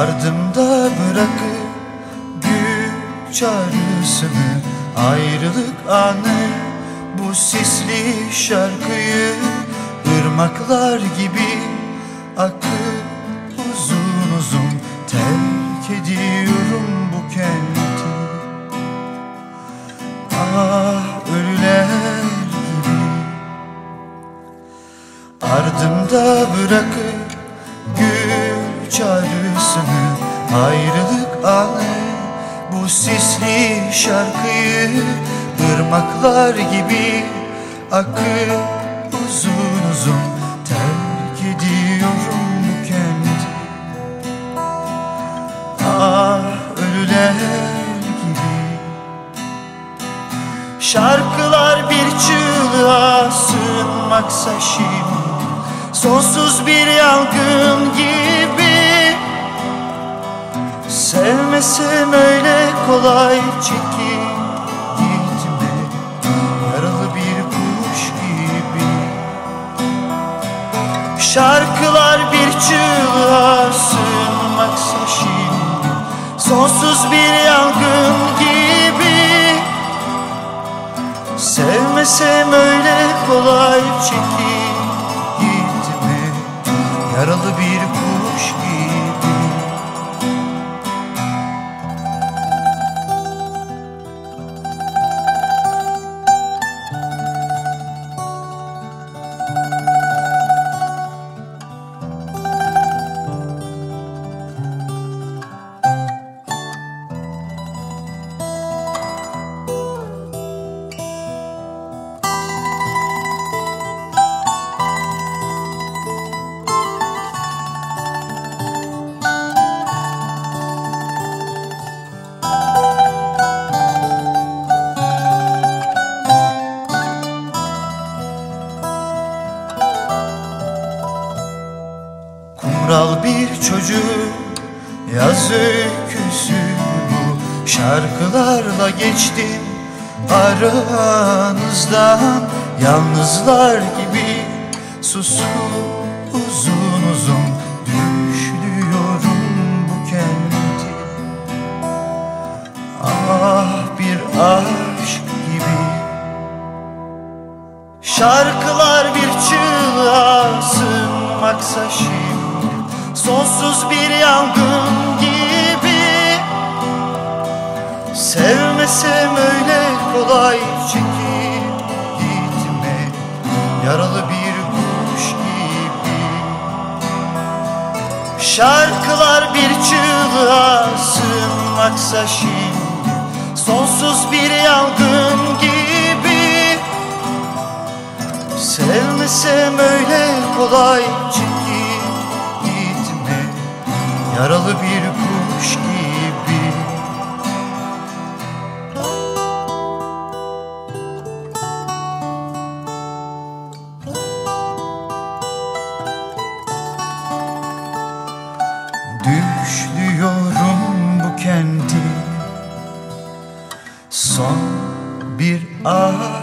Ardımda bırakıp güç çağrısını Ayrılık anı bu sisli şarkıyı ırmaklar gibi akıp uzun uzun terk ediyorum bu kenti. Ah ölüler gibi. Ardımda bırakıp Ayrılık anı bu sisli şarkıyı ırmaklar gibi akıp uzun uzun terk ediyorum bu kenti Ah ölüler gibi. Şarkılar bir çığlığa sığınmaksa şimdi Sonsuz bir yangın gibi Sevmesem öyle kolay çekip gitme. Yaralı bir kuş gibi. Şarkılar bir çığlığa sığınmaksa şimdi Sonsuz bir yangın gibi. Sevmesem öyle kolay çekip gitme. Yaralı bir kuş Kumral bir çocuk yaz öyküsü bu. Şarkılarla geçtim aranızdan. Yalnızlar gibi susup uzun uzun Düşlüyorum bu kenti. Ah bir aşk gibi. Şarkılar bir çığlığa sığınmaksa şimdi Sonsuz bir yangın gibi. Sevmesem öyle kolay çekip gitmek Yaralı bir kuş gibi. Şarkılar bir çığlığa sığınmaksa şimdi. Sonsuz bir yangın gibi. Sevmesem öyle kolay çekip gitme Yaralı bir kuş gibi. Düşlüyorum bu kenti. Son bir ah